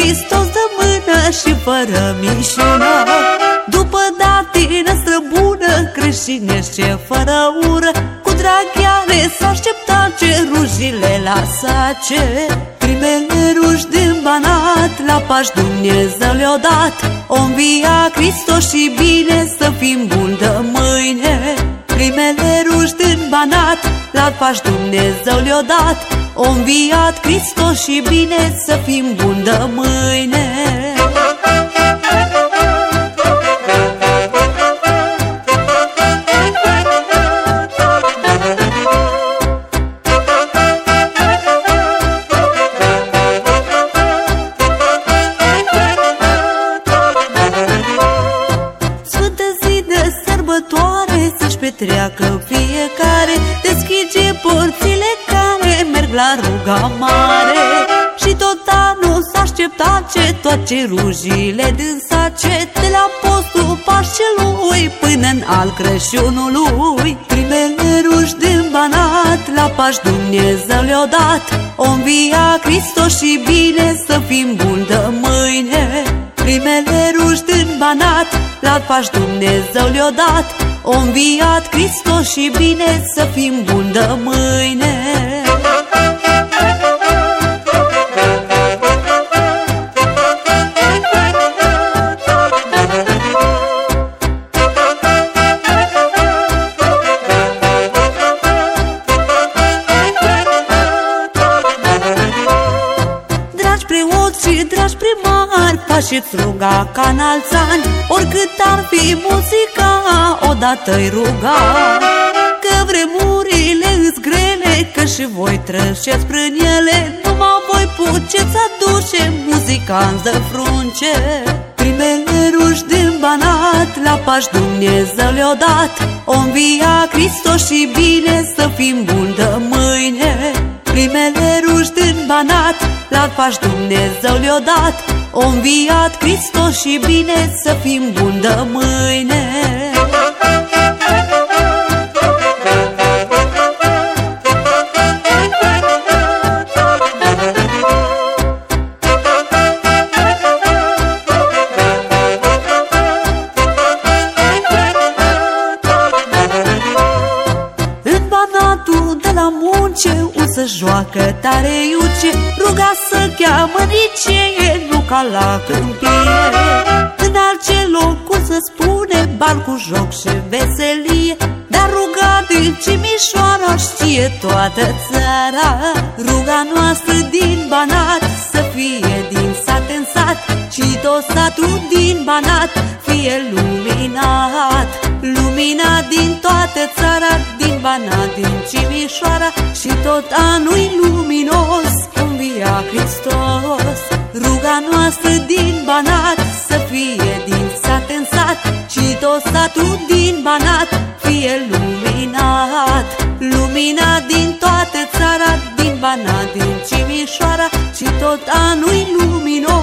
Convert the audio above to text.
Hristos dă mână și fără mișună După datină străbună creștinește fără ură. Cu draghiare s-a așteptat ce rujile la sace. Primele ruși din banat la pași Dumnezeu le-o dat. O învia Hristos și bine să fim buni de mâine Primele ruși din banat la pași Dumnezeu le-o dat. O înviat Hristos și bine să fim buni de mâine fiecare Deschide porțile care merg la ruga mare Și tot anul s-a așteptat ce toate rujile din sace De la postul Paștelui până în al Crăciunului. Primele ruși din banat la Paști Dumnezeu le-o dat. O învia Hristos și bine să fim buni de mâine banat La Paști Dumnezeu le-o dat. O înviat Hristos și bine să fim buni de mâine primari Pașiți ruga ca înalți ani Oricât ar fi muzica Odată-i ruga. Că vremurile îs grele Că și voi trășeți prin ele Numai voi puteți aduce Muzica în frunce. Primele ruși din banat La pași Dumnezeu le-o dat O învia Hristos și bine Să fim buni de banat La pași Dumnezeu le-o dat. O înviat Hristos și bine Să fim buni de mâine. În banatul de la munce O să joacă tare iuce. Ruga să cheamă nicee Nu ca la câmpie În alce locuri să spune Bal cu joc și veselie. Dar ruga din Cimișoara Știe toată țara. Ruga noastră din Banat Să fie din sat în sat. Și tot satul din Banat Fie luminat Lumina din toată țara Din Banat, din Cimișoara Și tot anul luminos Învia Hristos. Ruga noastră din Banat Să fie din sat în sat Și tot satul din Banat Fie luminat. Lumina din toată țara Din Banat, din Cimișoara Și tot anul luminos